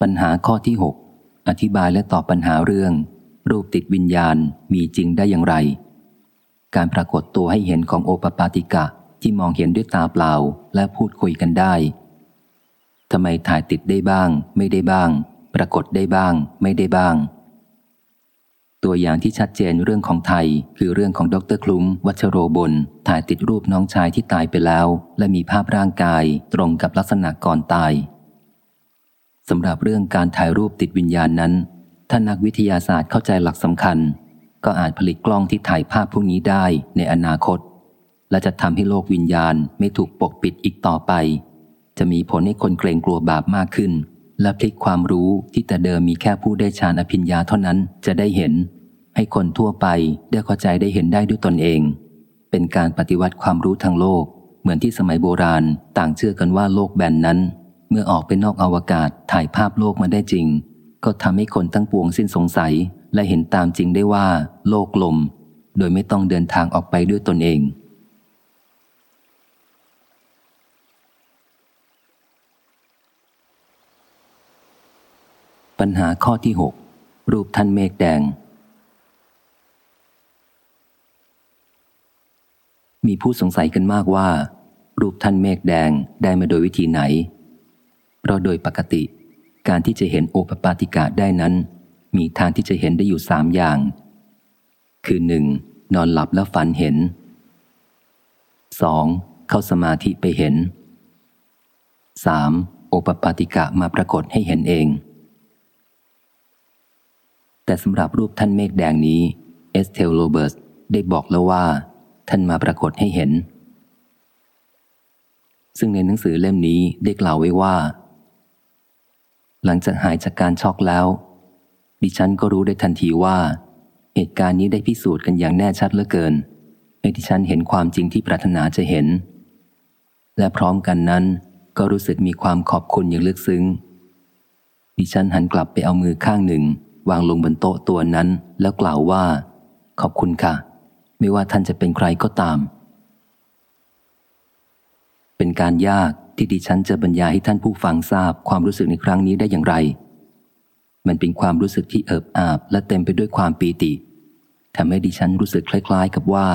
ปัญหาข้อที่ 6 อธิบายและตอบปัญหาเรื่อง รูปติดวิญญาณมีจริงได้อย่างไร การปรากฏตัวให้เห็นของโอปปาติกะที่มองเห็นด้วยตาเปล่าและพูดคุยกันได้ทำไมถ่ายติดได้บ้าง ไม่ได้บ้าง ปรากฏได้บ้าง ไม่ได้บ้าง ตัวอย่างที่ชัดเจนเรื่องของไทย คือเรื่องของดรคลุ้มวัชโรบลถ่ายติดรูปน้องชายที่ตายไปแล้ว และมีภาพร่างกายตรงกับลักษณะก่อนตาย สำหรับเรื่องการถ่ายรูปติดวิญญาณนั้น ถ้านักวิทยาศาสตร์เข้าใจหลักสำคัญ ก็อาจผลิตกล้องที่ถ่ายภาพพวกนี้ได้ในอนาคต และจะทำให้โลกวิญญาณไม่ถูกปกปิดอีกต่อไป จะมีผลให้คนเกรงกลัวบาปมากขึ้น และพลิกความรู้ที่แต่เดิมมีแค่ผู้ได้ฌานอภิญญาเท่านั้นจะได้เห็น ให้คนทั่วไปได้เข้าใจได้เห็นได้ด้วยตนเอง เป็นการปฏิวัติความรู้ทางโลก เหมือนที่สมัยโบราณ ต่างเชื่อกันว่าโลกแบนนั้น เมื่อออกไปนอกอวกาศถ่ายภาพโลกมาได้จริง ก็ทำให้คนทั้งปวงสิ้นสงสัย และเห็นตามจริงได้ว่า โลกลม โดยไม่ต้องเดินทางออกไปด้วยตนเอง ปัญหาข้อที่ 6 รูปท่านเมฆแดง มีผู้สงสัยกันมากว่า รูปท่านเมฆแดงได้มาโดยวิธีไหน เพราะโดยปกติ การที่จะเห็นโอปปาติกะได้นั้น มีทางที่จะเห็นได้อยู่สามอย่าง คือหนึ่งนอนหลับแล้วฝันเห็นสองเข้าสมาธิไปเห็นสามโอปปาติกะมาปรากฏให้เห็นเอง แต่สำหรับรูปท่านเมฆแดงนี้ เอสเทลโรเบิร์ตส์ได้บอกแล้วว่า ท่านมาปรากฏให้เห็น ซึ่งในหนังสือเล่มนี้ได้กล่าวไว้ว่า หลังจากหายจากการช็อกแล้ว ดิฉันก็รู้ได้ทันทีว่า เหตุการณ์นี้ได้พิสูจน์กันอย่างแน่ชัดเหลือเกิน ให้ดิฉันเห็นความจริงที่ปรารถนาจะเห็น และพร้อมกันนั้น ก็รู้สึกมีความขอบคุณอย่างลึกซึ้ง ดิฉันหันกลับไปเอามือข้างหนึ่ง วางลงบนโต๊ะตัวนั้นแล้วกล่าวว่า ขอบคุณค่ะ ไม่ว่าท่านจะเป็นใครก็ตาม เป็นการยาก ที่ดิฉันจะบรรยายให้ท่านผู้ฟังทราบความรู้สึกในครั้งนี้ได้อย่างไร มันเป็นความรู้สึกที่เอิบอาบและเต็มไปด้วยความปีติทำให้ดิฉันรู้สึกคล้าย ๆ กับว่า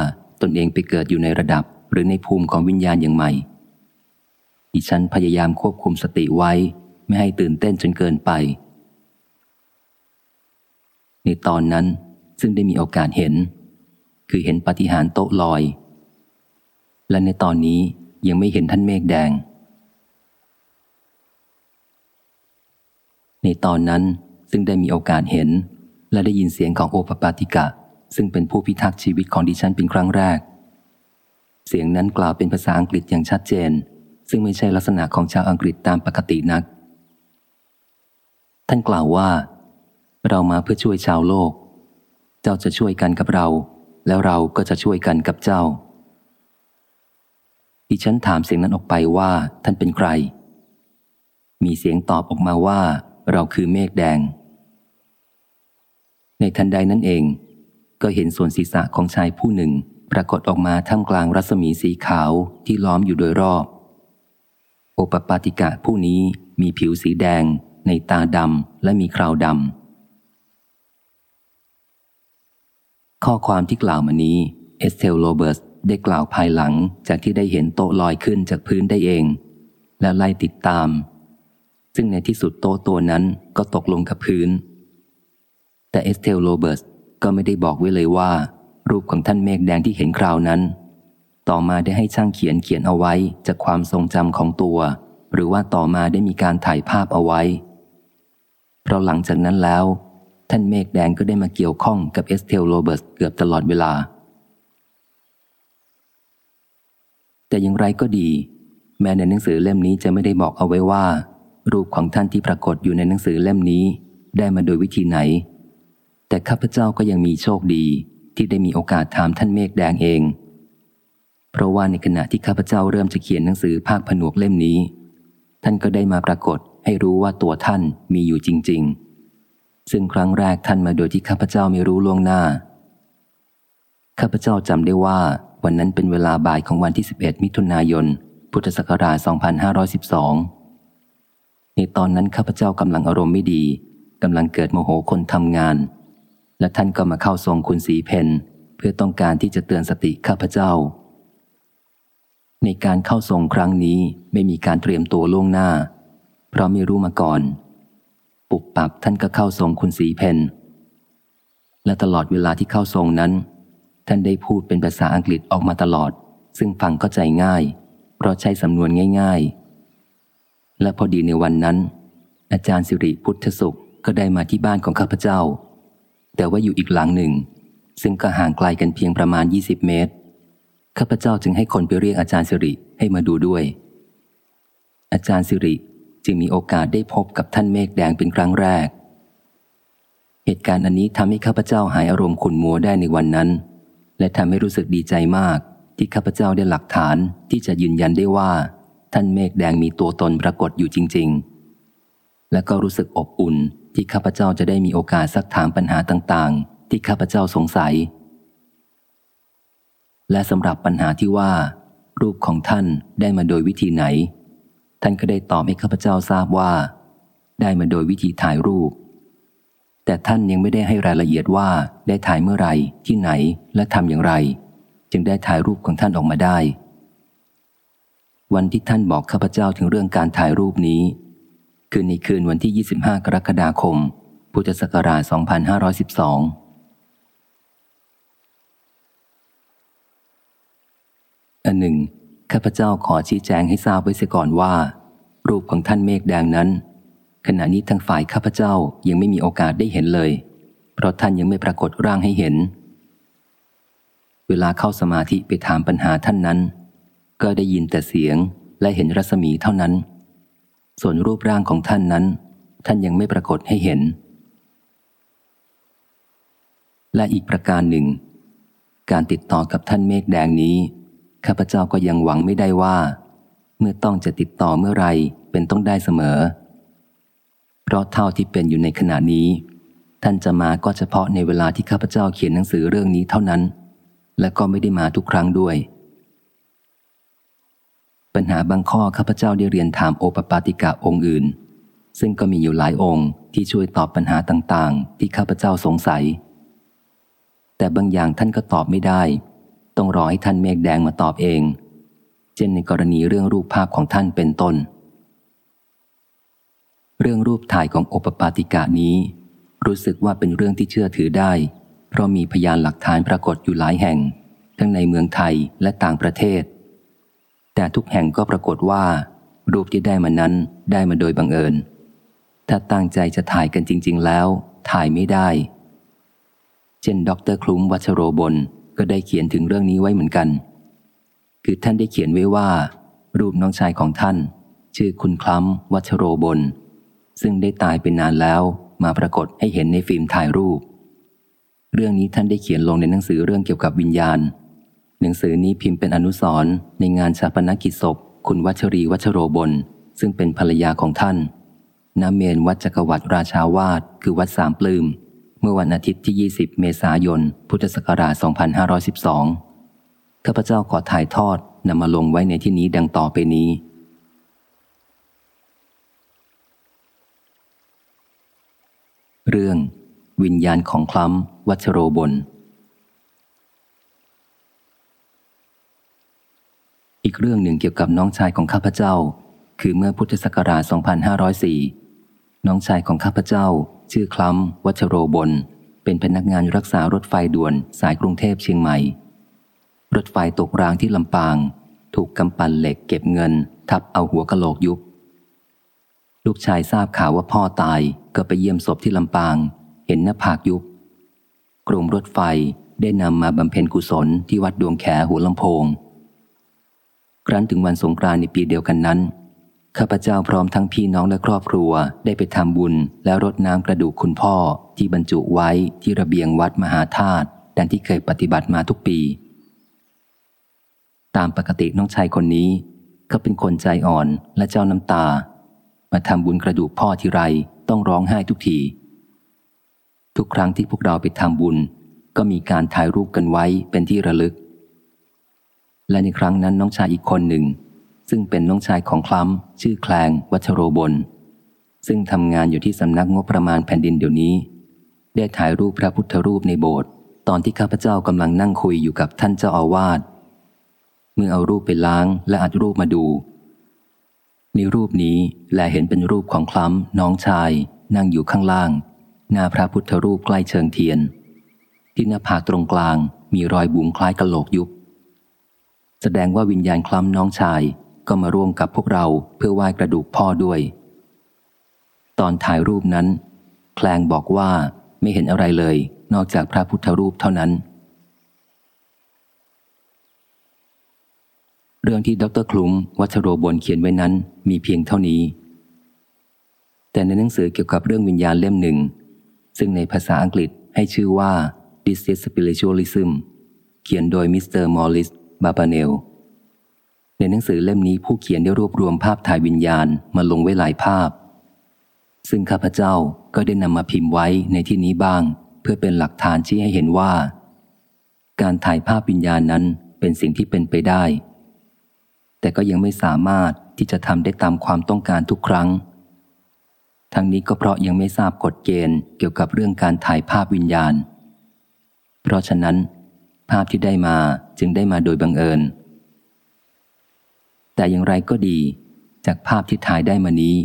ตนเองไปเกิดอยู่ในระดับหรือในภูมิของวิญญาณอย่างใหม่ ดิฉันพยายามควบคุมสติไว้ ไม่ให้ตื่นเต้นจนเกินไป ในตอนนั้นซึ่งได้มีโอกาสเห็น คือเห็นปฏิหารโต๊ะลอย และในตอนนี้ยังไม่เห็นท่านเมฆแดง ในตอนนั้นซึ่งได้มีโอกาสเห็น และได้ยินเสียงของโอปปาติกะ ซึ่งเป็นผู้พิทักษ์ชีวิตของดิฉันเป็นครั้งแรก เสียงนั้นกล่าวเป็นภาษาอังกฤษอย่างชัดเจน ซึ่งไม่ใช่ลักษณะของชาวอังกฤษตามปกตินัก ท่านกล่าวว่า เรามาเพื่อช่วยชาวโลก เจ้าจะช่วยกันกับเรา แล้วเราก็จะช่วยกันกับเจ้าดิฉันถามเสียงนั้นออกไปว่าท่านเป็นใคร มีเสียงตอบออกมาว่า เราคือเมฆแดง ในทันใดนั้นเอง ก็เห็นส่วนศีรษะของชายผู้หนึ่ง ปรากฏออกมาท่ามกลางรัศมีสีขาวที่ล้อมอยู่โดยรอบ โอปปาติกะผู้นี้มีผิวสีแดง นัยน์ตาดำและมีเคราดำ ข้อความที่กล่าวมานี้ เอสเทลโรเบิร์ตส์ได้กล่าวภายหลังจากที่ได้เห็นโต๊ะลอยขึ้นจากพื้นได้เอง และไล่ติดตาม ซึ่งในที่สุดโต๊ะตัวนั้นก็ตกลงกับพื้น แต่เอสเทลโรเบิร์ตส์ก็ไม่ได้บอกไว้เลยว่า รูปของท่านเมฆแดงที่เห็นคราวนั้น ต่อมาได้ให้ช่างเขียนเขียนเอาไว้จากความทรงจำของตัว หรือว่าต่อมาได้มีการถ่ายภาพเอาไว้ เพราะหลังจากนั้นแล้ว ท่านเมฆแดงก็ได้มาเกี่ยวข้องกับเอสเทลโรเบิร์ตส์เกือบตลอดเวลา แต่อย่างไรก็ดี แม้ในหนังสือเล่มนี้จะไม่ได้บอกเอาไว้ว่า รูปของท่านที่ปรากฏอยู่ในหนังสือเล่มนี้ ได้มาโดยวิธีไหน แต่ข้าพเจ้าก็ยังมีโชคดีที่ได้มีโอกาสถามท่านเมฆแดงเอง เพราะว่าในขณะที่ข้าพเจ้าเริ่มจะเขียนหนังสือภาคผนวกเล่มนี้ ท่านก็ได้มาปรากฏให้รู้ว่าตัวท่านมีอยู่จริง ๆ ซึ่งครั้งแรกท่านมาโดยที่ข้าพเจ้าไม่รู้ล่วงหน้า ข้าพเจ้าจำได้ว่าวันนั้นเป็นเวลาบ่ายของวันที่ 11 มิถุนายน พุทธศักราช 2512 ในตอนนั้นข้าพเจ้ากำลังอารมณ์ไม่ดีกำลังเกิดโมโหคนทำงาน และท่านก็มาเข้าทรงคุณสีเพนเพื่อต้องการที่จะเตือนสติข้าพเจ้า ในการเข้าทรงครั้งนี้ไม่มีการเตรียมตัวล่วงหน้า เพราะไม่รู้มาก่อน ปุบปับท่านก็เข้าทรงคุณสีเพนและตลอดเวลาที่เข้าทรงนั้น ท่านได้พูดเป็นภาษาอังกฤษออกมาตลอด ซึ่งฟังเข้าใจง่าย เพราะใช้สำนวนง่าย ๆ และพอดีในวันนั้น อาจารย์สิริพุทธสุขก็ได้มาที่บ้านของข้าพเจ้า แต่ว่าอยู่อีกหลังหนึ่ง ซึ่งก็ห่างไกลกันเพียงประมาณ 20 เมตร ข้าพเจ้าจึงให้คนไปเรียกอาจารย์สิริให้มาดูด้วย อาจารย์สิริจึงมีโอกาสได้พบกับท่านเมฆแดงเป็นครั้งแรก เหตุการณ์อันนี้ทำให้ข้าพเจ้าหายอารมณ์ขุนมัวได้ในวันนั้น และทำให้รู้สึกดีใจมากที่ข้าพเจ้าได้หลักฐานที่จะยืนยันได้ว่า ท่านเมฆแดงมีตัวตนปรากฏอยู่จริง ๆ และก็รู้สึกอบอุ่นที่ข้าพเจ้าจะได้มีโอกาสซักถามปัญหาต่างๆ ที่ข้าพเจ้าสงสัย และสำหรับปัญหาที่ว่า รูปของท่านได้มาโดยวิธีไหน ท่านก็ได้ตอบให้ข้าพเจ้าทราบว่า ได้มาโดยวิธีถ่ายรูป แต่ท่านยังไม่ได้ให้รายละเอียดว่าได้ถ่ายเมื่อไรที่ไหนและทำอย่างไร จึงได้ถ่ายรูปของท่านออกมาได้ วันที่ท่านบอกข้าพเจ้าถึงเรื่องการถ่ายรูปนี้ คือในคืนวันที่ 25 กรกฎาคม พุทธศักราช 2512อันหนึ่งข้าพเจ้าขอชี้แจงให้ทราบไว้เสียก่อนว่า รูปของท่านเมฆแดงนั้น ขณะนี้ทางฝ่ายข้าพเจ้ายังไม่มีโอกาสได้เห็นเลย เพราะท่านยังไม่ปรากฏร่างให้เห็น เวลาเข้าสมาธิไปถามปัญหาท่านนั้น ก็ได้ยินแต่เสียงและเห็นรัศมีเท่านั้น ส่วนรูปร่างของท่านนั้น ท่านยังไม่ปรากฏให้เห็น และอีกประการหนึ่ง การติดต่อกับท่านเมฆแดงนี้ ข้าพเจ้าก็ยังหวังไม่ได้ว่า เมื่อต้องจะติดต่อเมื่อไรเป็นต้องได้เสมอ เพราะเท่าที่เป็นอยู่ในขณะนี้ ท่านจะมาก็เฉพาะในเวลาที่ข้าพเจ้าเขียนหนังสือเรื่องนี้เท่านั้น และก็ไม่ได้มาทุกครั้งด้วย ปัญหาบางข้อข้าพเจ้าได้เรียนถามโอปปาติกะองค์อื่น ซึ่งก็มีอยู่หลายองค์ที่ช่วยตอบปัญหาต่างๆ ที่ข้าพเจ้าสงสัย แต่บางอย่างท่านก็ตอบไม่ได้ ต้องรอให้ท่านเมฆแดงมาตอบเอง เช่นในกรณีเรื่องรูปภาพของท่านเป็นต้น เรื่องรูปถ่ายของโอปปาติกะนี้ รู้สึกว่าเป็นเรื่องที่เชื่อถือได้ เพราะมีพยานหลักฐานปรากฏอยู่หลายแห่ง ทั้งในเมืองไทยและต่างประเทศ แต่ทุกแห่งก็ปรากฏว่า รูปที่ได้มานั้นได้มาโดยบังเอิญ ถ้าตั้งใจจะถ่ายกันจริง ๆ แล้ว ถ่ายไม่ได้ เช่นดรคลุ้มวัชโรบลก็ได้เขียนถึงเรื่องนี้ไว้เหมือนกัน คือท่านได้เขียนไว้ว่า รูปน้องชายของท่าน ชื่อคุณคล้ำวัชโรบลซึ่งได้ตายเป็นนานแล้วมาปรากฏให้เห็นในฟิล์มถ่ายรูป เรื่องนี้ท่านได้เขียนลงในหนังสือเรื่องเกี่ยวกับวิญญาณ หนังสือนี้พิมพ์เป็นอนุสรณ์ในงานชาปนกิจศพ คุณวัชรีวัชโรบล ซึ่งเป็นภรรยาของท่านณเมนวัดจักรวรรดิราชาวาสคือวัดสามปลืมเมื่อวันอาทิตย์ที่ 20 เมษายน พุทธศักราช 2512 ข้าพเจ้าขอถ่ายทอดนำมาลงไว้ในที่นี้ดังต่อไปนี้ เรื่อง วิญญาณของคล้ำวัชโรบล อีกเรื่องหนึ่งเกี่ยวกับน้องชายของข้าพเจ้า คือเมื่อพุทธศักราช 2504 น้องชายของข้าพเจ้า ชื่อคล้ำวัชโรบล เป็นพนักงานรักษารถไฟด่วนสายกรุงเทพเชียงใหม่ รถไฟตกรางที่ลำปาง ถูกกำปั้นเหล็กเก็บเงิน ทับเอาหัวกะโหลกยุบ ลูกชายทราบข่าวว่าพ่อตายก็ไปเยี่ยมศพที่ลำปาง เห็นหน้าผากยุบกรมรถไฟได้นำมาบำเพ็ญกุศลที่วัดดวงแขหัวลำโพง ครั้นถึงวันสงกรานต์ในปีเดียวกันนั้น ข้าพเจ้าพร้อมทั้งพี่น้องและครอบครัวได้ไปทำบุญแล้วรดน้ำกระดูกคุณพ่อที่บรรจุไว้ที่ระเบียงวัดมหาธาตุดังที่เคยปฏิบัติมาทุกปี ตามปกติน้องชายคนนี้ ก็เป็นคนใจอ่อนและเจ้าน้ำตา มาทำบุญกระดูกพ่อทีไรต้องร้องไห้ทุกที ทุกครั้งที่พวกเราไปทำบุญ ก็มีการถ่ายรูปกันไว้เป็นที่ระลึก และในครั้งนั้นน้องชายอีกคนหนึ่ง ซึ่งเป็นน้องชายของคล้ำชื่อแคลงวัชโรบล ซึ่งทำงานอยู่ที่สำนักงบประมาณแผ่นดินเดี๋ยวนี้ ได้ถ่ายรูปพระพุทธรูปในโบสถ์ตอนที่ข้าพเจ้ากำลังนั่งคุยอยู่กับท่านเจ้าอาวาสเมื่อเอารูปไปล้างและอัดรูปมาดูในรูปนี้แลเห็นเป็นรูปของคล้ำน้องชาย นั่งอยู่ข้างล่าง หน้าพระพุทธรูปใกล้เชิงเทียน ที่หน้าผากตรงกลางมีรอยบุ๋มคล้ายกะโหลกยุบ แสดงว่าวิญญาณคล้ำน้องชายก็มาร่วมกับพวกเราเพื่อไหว้กระดูกพ่อด้วย ตอนถ่ายรูปนั้น แคลงบอกว่าไม่เห็นอะไรเลย นอกจากพระพุทธรูปเท่านั้น เรื่องที่ดร.คลุ้ม วัชโรบลเขียนไว้นั้นมีเพียงเท่านี้ แต่ในหนังสือเกี่ยวกับเรื่องวิญญาณเล่มหนึ่ง ซึ่งในภาษาอังกฤษให้ชื่อว่า This is Spiritualism เขียนโดยมิสเตอร์มอริส บาร์บาเนล ในหนังสือเล่มนี้ผู้เขียนได้รวบรวมภาพถ่ายวิญญาณมาลงไว้หลายภาพ ซึ่งข้าพเจ้าก็ได้นำมาพิมพ์ไว้ในที่นี้บ้าง เพื่อเป็นหลักฐานชี้ให้เห็นว่า การถ่ายภาพวิญญาณนั้นเป็นสิ่งที่เป็นไปได้ แต่ก็ยังไม่สามารถที่จะทำได้ตามความต้องการทุกครั้ง ทั้งนี้ก็เพราะยังไม่ทราบกฎเกณฑ์เกี่ยวกับเรื่องการถ่ายภาพวิญญาณ เพราะฉะนั้น ภาพที่ได้มาจึงได้มาโดยบังเอิญ แต่อย่างไรก็ดี จากภาพที่ถ่ายได้มานี้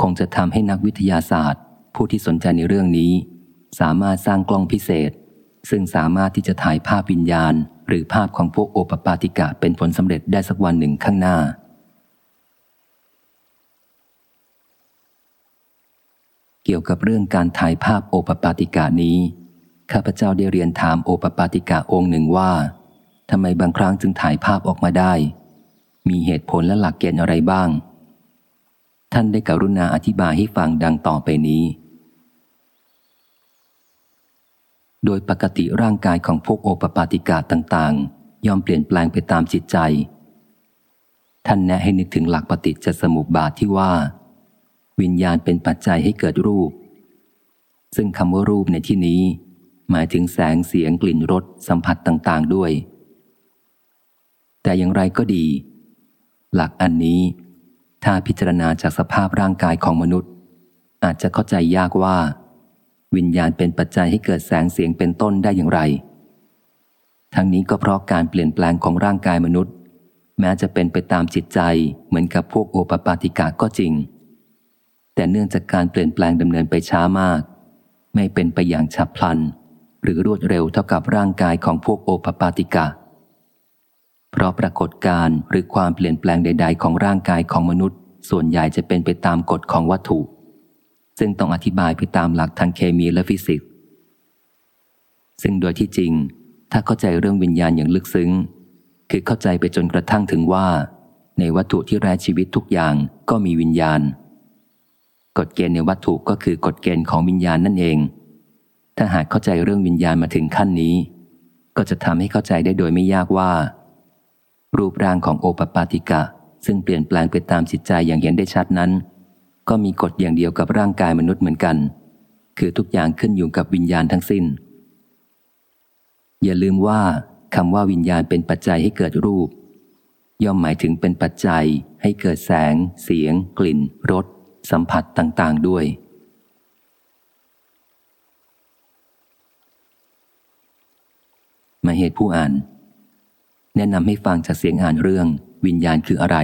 คงจะทำให้นักวิทยาศาสตร์ ผู้ที่สนใจในเรื่องนี้ สามารถสร้างกล้องพิเศษ ซึ่งสามารถที่จะถ่ายภาพวิญญาณ หรือภาพของพวกโอปปาติกะเป็นผลสำเร็จได้สักวันหนึ่งข้างหน้าเกี่ยวกับเรื่องการถ่ายภาพโอปปาติกะนี้ ข้าพเจ้าได้เรียนถามโอปปาติกะองค์หนึ่งว่าทำไมบางครั้งจึงถ่ายภาพออกมาได้ มีเหตุผลและหลักเกณฑ์อะไรบ้าง ท่านได้กรุณาอธิบายให้ฟังดังต่อไปนี้ โดยปกติร่างกายของพวกโอปปาติกาต่างๆ ย่อมเปลี่ยนแปลงไปตามจิตใจ ท่านแนะให้นึกถึงหลักปฏิจจสมุปบาทที่ว่า วิญญาณเป็นปัจจัยให้เกิดรูป ซึ่งคำว่ารูปในที่นี้ หมายถึงแสงเสียงกลิ่นรสสัมผัสต่าง ๆ ด้วย แต่อย่างไรก็ดี หลักอันนี้ ถ้าพิจารณาจากสภาพร่างกายของมนุษย์ อาจจะเข้าใจยากว่า วิญญาณเป็นปัจจัยให้เกิดแสงเสียงเป็นต้นได้อย่างไร ทั้งนี้ก็เพราะการเปลี่ยนแปลงของร่างกายมนุษย์ แม้จะเป็นไปตามจิตใจเหมือนกับพวกโอปปาติกาก็จริง แต่เนื่องจากการเปลี่ยนแปลงดำเนินไปช้ามาก ไม่เป็นไปอย่างฉับพลัน หรือรวดเร็วเท่ากับร่างกายของพวกโอปปาติกาเพราะปรากฏการหรือความเปลี่ยนแปลงใด ๆ ของร่างกายของมนุษย์ ส่วนใหญ่จะเป็นไปตามกฎของวัตถุ ซึ่งต้องอธิบายไปตามหลักทางเคมีและฟิสิกส์ ซึ่งโดยที่จริง ถ้าเข้าใจเรื่องวิญญาณอย่างลึกซึ้ง คือเข้าใจไปจนกระทั่งถึงว่า ในวัตถุที่แร้ชีวิตทุกอย่างก็มีวิญญาณ กฎเกณฑ์ในวัตถุก็คือกฎเกณฑ์ของวิญญาณนั่นเอง ถ้าหากเข้าใจเรื่องวิญญาณมาถึงขั้นนี้ ก็จะทำให้เข้าใจได้โดยไม่ยากว่า รูปร่างของโอปปาติกะ ซึ่งเปลี่ยนแปลงไปตามจิตใจอย่างเห็นได้ชัดนั้น ก็มีกฎอย่างเดียวกับร่างกายมนุษย์เหมือนกัน คือทุกอย่างขึ้นอยู่กับวิญญาณทั้งสิน้น อย่าลืมว่าคำว่าวิญญาณเป็นปัจจัยให้เกิดรูป ย่อมหมายถึงเป็นปัจจัยให้เกิดแสง เสียง กลิ่นรสสัมผัสต่างๆด้วย มาเหตุผู้อ่าน แนะนำให้ฟังจากเสียงอ่านเรื่อง วิญญาณคืออะไร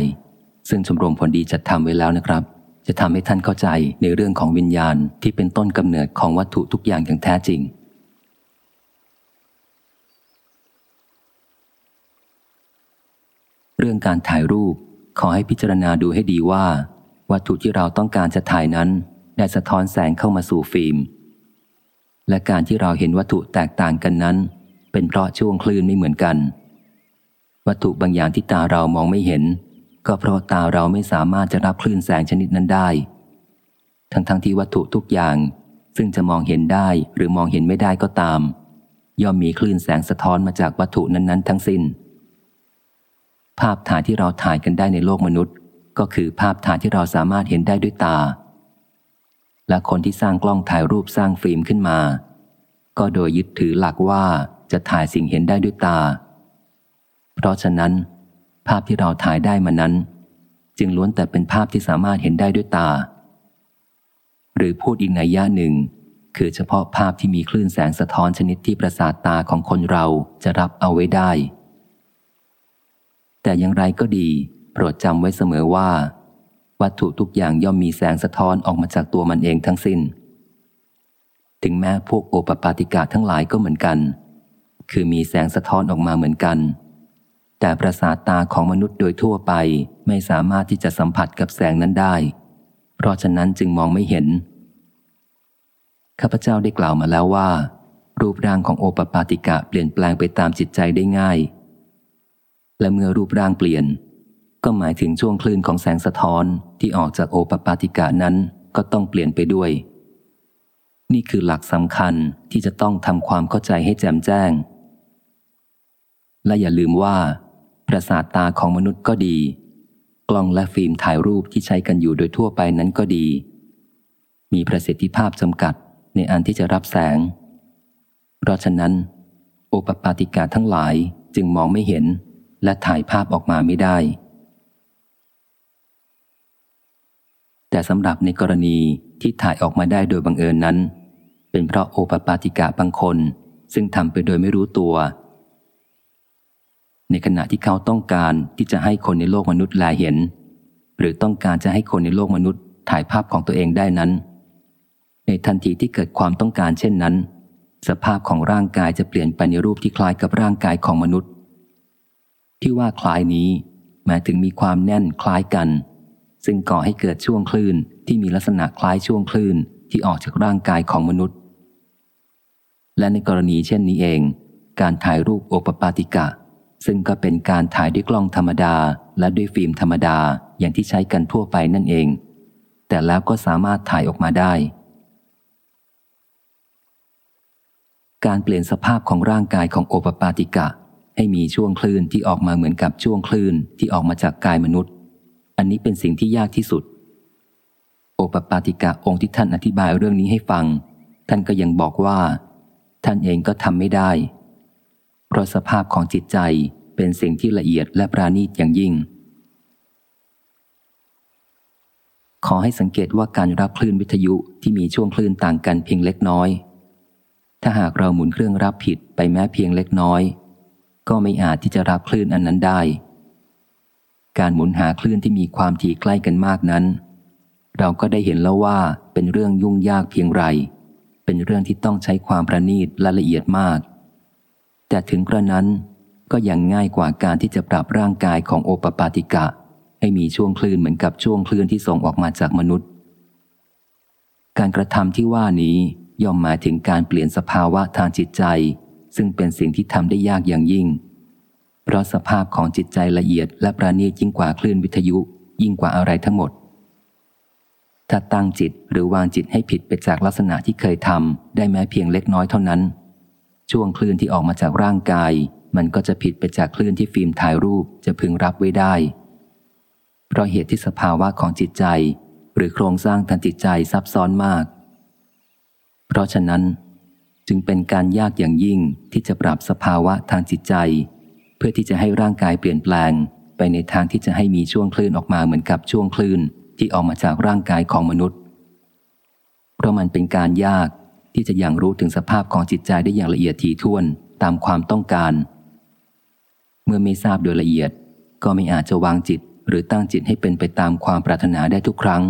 ซึ่งชมรมผลดีจัดทำไว้แล้วนะครับ จะทำให้ท่านเข้าใจในเรื่องของวิญญาณที่เป็นต้นกำเนิดของวัตถุทุกอย่างอย่างแท้จริง เรื่องการถ่ายรูปขอให้พิจารณาดูให้ดีว่า วัตถุที่เราต้องการจะถ่ายนั้น ได้สะท้อนแสงเข้ามาสู่ฟิล์มและการที่เราเห็นวัตถุแตกต่างกันนั้น เป็นเพราะช่วงคลื่นไม่เหมือนกัน วัตถุบางอย่างที่ตาเรามองไม่เห็น ก็เพราะตาเราไม่สามารถจะรับคลื่นแสงชนิดนั้นได้ ทั้งๆทที่วัตถุทุกอย่าง ซึ่งจะมองเห็นได้หรือมองเห็นไม่ได้ก็ตาม ย่อมมีคลื่นแสงสะท้อนมาจากวัตถุนั้นๆ ทั้งสิน้น ภาพถ่ายที่เราถ่ายกันได้ในโลกมนุษย์ ก็คือภาพถ่ายที่เราสามารถเห็นได้ด้วยตา และคนที่สร้างกล้องถ่ายรูปสร้างฟิล์มขึ้นมาก็โดยยึดถือหลักว่า จะถ่ายสิ่งเห็นได้ด้วยตา เพราะฉะนั้น ภาพที่เราถ่ายได้มานั้น จึงล้วนแต่เป็นภาพที่สามารถเห็นได้ด้วยตา หรือพูดอีกในย่าหนึ่ง คือเฉพาะภาพที่มีคลื่นแสงสะท้อนชนิดที่ประสาทตาของคนเราจะรับเอาไว้ได้ แต่อย่างไรก็ดี โปรดจำไว้เสมอว่า วัตถุทุกอย่างย่อมมีแสงสะท้อนออกมาจากตัวมันเองทั้งสิน้น ถึงแม้พวกโอปปาติกะทั้งหลายก็เหมือนกัน คือมีแสงสะท้อนออกมาเหมือนกัน แต่ประสาทตาของมนุษย์โดยทั่วไปไม่สามารถที่จะสัมผัสกับแสงนั้นได้ เพราะฉะนั้นจึงมองไม่เห็น ข้าพเจ้าได้กล่าวมาแล้วว่า รูปร่างของโอปปาติกะเปลี่ยนแปลงไปตามจิตใจได้ง่าย และเมื่อรูปร่างเปลี่ยน ก็หมายถึงช่วงคลื่นของแสงสะท้อนที่ออกจากโอปปาติกะนั้นก็ต้องเปลี่ยนไปด้วยนี่คือหลักสำคัญที่จะต้องทำความเข้าใจให้แจ่มแจ้ง และอย่าลืมว่า ประสาทตาของมนุษย์ก็ดี กล้องและฟิล์มถ่ายรูปที่ใช้กันอยู่โดยทั่วไปนั้นก็ดี มีประสิทธิภาพจำกัดในอันที่จะรับแสง เพราะฉะนั้น โอปปาติกาทั้งหลายจึงมองไม่เห็นและถ่ายภาพออกมาไม่ได้ แต่สำหรับในกรณีที่ถ่ายออกมาได้โดยบังเอิญนั้น เป็นเพราะโอปปาติกาบางคน ซึ่งทำไปโดยไม่รู้ตัว ในขณะที่เขาต้องการที่จะให้คนในโลกมนุษย์แลเห็น หรือต้องการจะให้คนในโลกมนุษย์ถ่ายภาพของตัวเองได้นั้น ในทันทีที่เกิดความต้องการเช่นนั้น สภาพของร่างกายจะเปลี่ยนไปในรูปที่คล้ายกับร่างกายของมนุษย์ ที่ว่าคล้ายนี้หมายถึงมีความแน่นคล้ายกัน ซึ่งก่อให้เกิดช่วงคลื่นที่มีลักษณะคล้ายช่วงคลื่นที่ออกจากร่างกายของมนุษย์ และในกรณีเช่นนี้เอง การถ่ายรูปโอปปาติกะ ซึ่งก็เป็นการถ่ายด้วยกล้องธรรมดา และด้วยฟิล์มธรรมดาอย่างที่ใช้กันทั่วไปนั่นเอง แต่แล้วก็สามารถถ่ายออกมาได้ การเปลี่ยนสภาพของร่างกายของโอปปาติกะ ให้มีช่วงคลื่นที่ออกมาเหมือนกับช่วงคลื่นที่ออกมาจากกายมนุษย์ อันนี้เป็นสิ่งที่ยากที่สุด โอปปาติกะองค์ที่ท่านอธิบายเรื่องนี้ให้ฟัง ท่านก็ยังบอกว่า ท่านเองก็ทำไม่ได้ เพราะสภาพของจิตใจ เป็นสิ่งที่ละเอียดและปราณีตอย่างยิ่ง ขอให้สังเกตว่าการรับคลื่นวิทยุที่มีช่วงคลื่นต่างกันเพียงเล็กน้อย ถ้าหากเราหมุนเครื่องรับผิดไปแม้เพียงเล็กน้อย ก็ไม่อาจที่จะรับคลื่นอันนั้นได้ การหมุนหาคลื่นที่มีความถี่ใกล้กันมากนั้น เราก็ได้เห็นแล้วว่าเป็นเรื่องยุ่งยากเพียงไร เป็นเรื่องที่ต้องใช้ความประณีตและละเอียดมาก แต่ถึงกระนั้น ก็ยังง่ายกว่าการที่จะปรับร่างกายของโอปปาติกะ ให้มีช่วงคลื่นเหมือนกับช่วงคลื่นที่ส่งออกมาจากมนุษย์ การกระทำที่ว่านี้ย่อมหมายถึงการเปลี่ยนสภาวะทางจิตใจ ซึ่งเป็นสิ่งที่ทำได้ยากอย่างยิ่ง เพราะสภาพของจิตใจละเอียดและประณีตยิ่งกว่าคลื่นวิทยุ ยิ่งกว่าอะไรทั้งหมด ถ้าตั้งจิตหรือวางจิตให้ผิดไปจากลักษณะที่เคยทำได้แม้เพียงเล็กน้อยเท่านั้น ช่วงคลื่นที่ออกมาจากร่างกาย มันก็จะผิดไปจากคลื่นที่ฟิล์มถ่ายรูปจะพึงรับไว้ได้ เพราะเหตุที่สภาวะของจิตใจ หรือโครงสร้างทางจิตใจซับซ้อนมาก เพราะฉะนั้น จึงเป็นการยากอย่างยิ่งที่จะปรับสภาวะทางจิตใจ เพื่อที่จะให้ร่างกายเปลี่ยนแปลง ไปในทางที่จะให้มีช่วงคลื่นออกมาเหมือนกับช่วงคลื่นที่ออกมาจากร่างกายของมนุษย์ เพราะมันเป็นการยากที่จะยังรู้ถึงสภาพของจิตใจได้อย่างละเอียดถี่ถ้วนตามความต้องการ เมื่อไม่ทราบโดยละเอียด ก็ไม่อาจจะวางจิตหรือตั้งจิตให้เป็นไปตามความปรารถนาได้ทุกครั้ง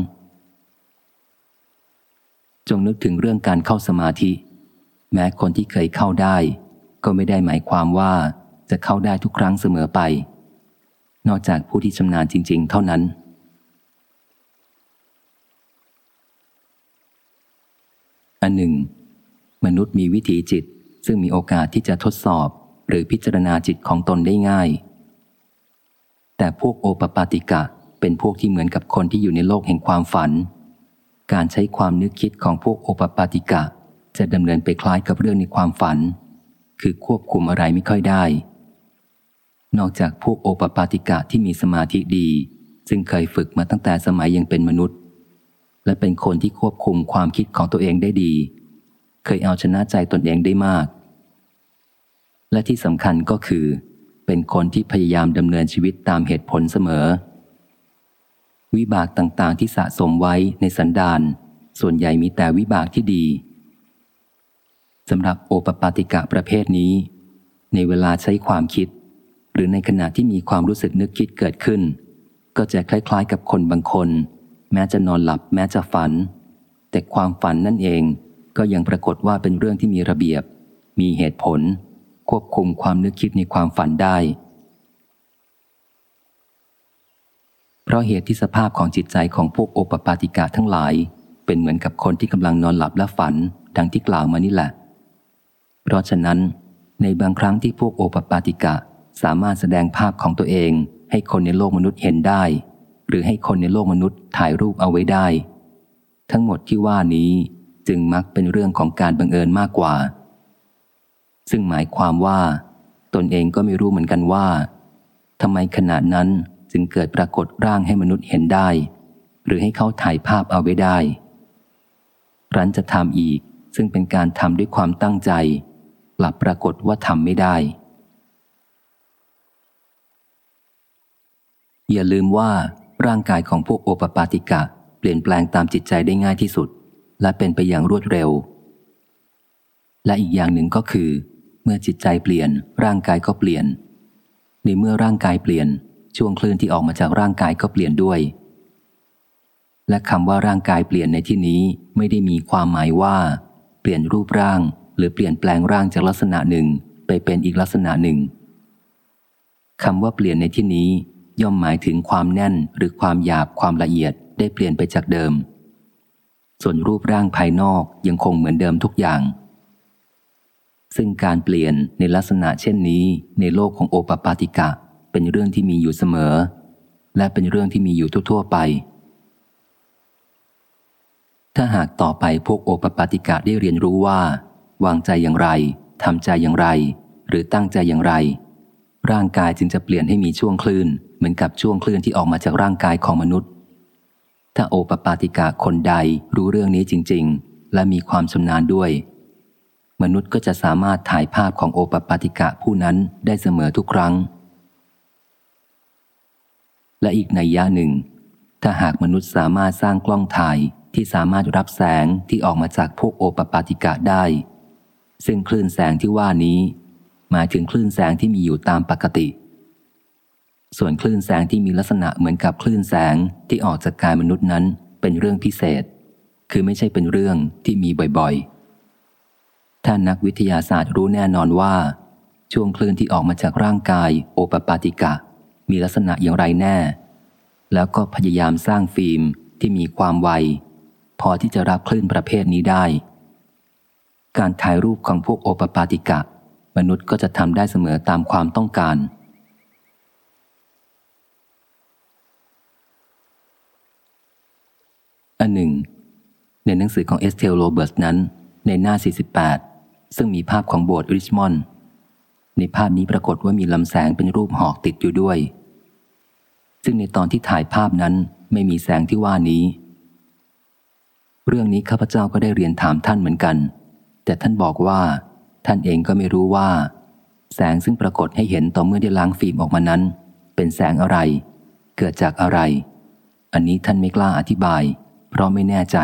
จงนึกถึงเรื่องการเข้าสมาธิ แม้คนที่เคยเข้าได้ ก็ไม่ได้หมายความว่าจะเข้าได้ทุกครั้งเสมอไป นอกจากผู้ที่ชำนาญจริง ๆ เท่านั้น อันหนึ่ง มนุษย์มีวิถีจิตซึ่งมีโอกาสที่จะทดสอบ หรือพิจารณาจิตของตนได้ง่าย แต่พวกโอปปาติกะเป็นพวกที่เหมือนกับคนที่อยู่ในโลกแห่งความฝัน การใช้ความนึกคิดของพวกโอปปาติกะ จะดำเนินไปคล้ายกับเรื่องในความฝัน คือควบคุมอะไรไม่ค่อยได้ นอกจากพวกโอปปาติกะที่มีสมาธิดี ซึ่งเคยฝึกมาตั้งแต่สมัยยังเป็นมนุษย์ และเป็นคนที่ควบคุมความคิดของตัวเองได้ดี เคยเอาชนะใจตนเองได้มาก และที่สำคัญก็คือ เป็นคนที่พยายามดำเนินชีวิตตามเหตุผลเสมอ วิบากต่างๆที่สะสมไว้ในสันดานส่วนใหญ่มีแต่วิบากที่ดีสำหรับโอปปาติกะประเภทนี้ ในเวลาใช้ความคิด หรือในขณะที่มีความรู้สึกนึกคิดเกิดขึ้น ก็จะคล้ายๆ กับคนบางคน แม้จะนอนหลับแม้จะฝัน แต่ความฝันนั่นเองก็ยังปรากฏว่าเป็นเรื่องที่มีระเบียบ มีเหตุผล ควบคุมความนึกคิดในความฝันได้ เพราะเหตุที่สภาพของจิตใจของพวกโอปปาติกะทั้งหลาย เป็นเหมือนกับคนที่กำลังนอนหลับและฝันดังที่กล่าวมานี่แหละ เพราะฉะนั้น ในบางครั้งที่พวกโอปปาติกะสามารถแสดงภาพของตัวเอง ให้คนในโลกมนุษย์เห็นได้ หรือให้คนในโลกมนุษย์ถ่ายรูปเอาไว้ได้ ทั้งหมดที่ว่านี้จึงมักเป็นเรื่องของการบังเอิญมากกว่า ซึ่งหมายความว่า ตนเองก็ไม่รู้เหมือนกันว่าทำไมขนาดนั้นจึงเกิดปรากฏร่างให้มนุษย์เห็นได้ หรือให้เขาถ่ายภาพเอาไว้ได้รันจะทำอีกซึ่งเป็นการทำด้วยความตั้งใจ กลับปรากฏว่าทำไม่ได้ อย่าลืมว่าร่างกายของพวกโอปปาติกะ เปลี่ยนแปลงตามจิตใจได้ง่ายที่สุด และเป็นไปอย่างรวดเร็ว และอีกอย่างหนึ่งก็คือ เมื่อจิตใจเปลี่ยน ร่างกายก็เปลี่ยน ในเมื่อร่างกายเปลี่ยน ช่วงคลื่นที่ออกมาจากร่างกายก็เปลี่ยนด้วย และคำว่าร่างกายเปลี่ยนในที่นี้ไม่ได้มีความหมายว่า เปลี่ยนรูปร่าง หรือเปลี่ยนแปลงร่างจากลักษณะหนึ่งไปเป็นอีกลักษณะหนึ่งคำว่าเปลี่ยนในที่นี้ย่อมหมายถึงความแน่นหรือความหยาบความละเอียดได้เปลี่ยนไปจากเดิม ส่วนรูปร่างภายนอกยังคงเหมือนเดิมทุกอย่าง ซึ่งการเปลี่ยนในลักษณะเช่นนี้ในโลกของโอปปาติกะ เป็นเรื่องที่มีอยู่เสมอ และเป็นเรื่องที่มีอยู่ทั่วๆไป ถ้าหากต่อไปพวกโอปปาติกะได้เรียนรู้ว่า วางใจอย่างไรทำใจอย่างไร หรือตั้งใจอย่างไร ร่างกายจึงจะเปลี่ยนให้มีช่วงคลื่น เหมือนกับช่วงคลื่นที่ออกมาจากร่างกายของมนุษย์ ถ้าโอปปาติกาคนใดรู้เรื่องนี้จริง ๆ และมีความชำนาญด้วย มนุษย์ก็จะสามารถถ่ายภาพของโอปปาติกะผู้นั้นได้เสมอทุกครั้ง และอีกในย่าหนึ่ง ถ้าหากมนุษย์สามารถสร้างกล้องถ่ายที่สามารถรับแสงที่ออกมาจากพวกโอปปาติกะได้ ซึ่งคลื่นแสงที่ว่านี้ หมายถึงคลื่นแสงที่มีอยู่ตามปกติ ส่วนคลื่นแสงที่มีลักษณะเหมือนกับคลื่นแสงที่ออกจากกายมนุษย์นั้นเป็นเรื่องพิเศษ คือไม่ใช่เป็นเรื่องที่มีบ่อยๆ ถ้านักวิทยาศาสตร์รู้แน่นอนว่า ช่วงคลื่นที่ออกมาจากร่างกายโอปปาติกะ มีลักษณะอย่างไรแน่ แล้วก็พยายามสร้างฟิล์มที่มีความไว พอที่จะรับคลื่นประเภทนี้ได้ การถ่ายรูปของพวกโอปปาติกะ มนุษย์ก็จะทำได้เสมอตามความต้องการอันหนึ่งในหนังสือของเอสเทลโรเบิร์ตส์นั้นในหน้า 48 ซึ่งมีภาพของโบสถ์ริชมอนด์ในภาพนี้ปรากฏว่ามีลำแสงเป็นรูปหอกติดอยู่ด้วย ซึ่งในตอนที่ถ่ายภาพนั้นไม่มีแสงที่ว่านี้ เรื่องนี้ข้าพเจ้าก็ได้เรียนถามท่านเหมือนกัน แต่ท่านบอกว่า ท่านเองก็ไม่รู้ว่า แสงซึ่งปรากฏให้เห็นต่อเมื่อได้ล้างฟิล์มออกมานั้น เป็นแสงอะไร เกิดจากอะไร อันนี้ท่านไม่กล้าอธิบาย เพราะไม่แน่ใจ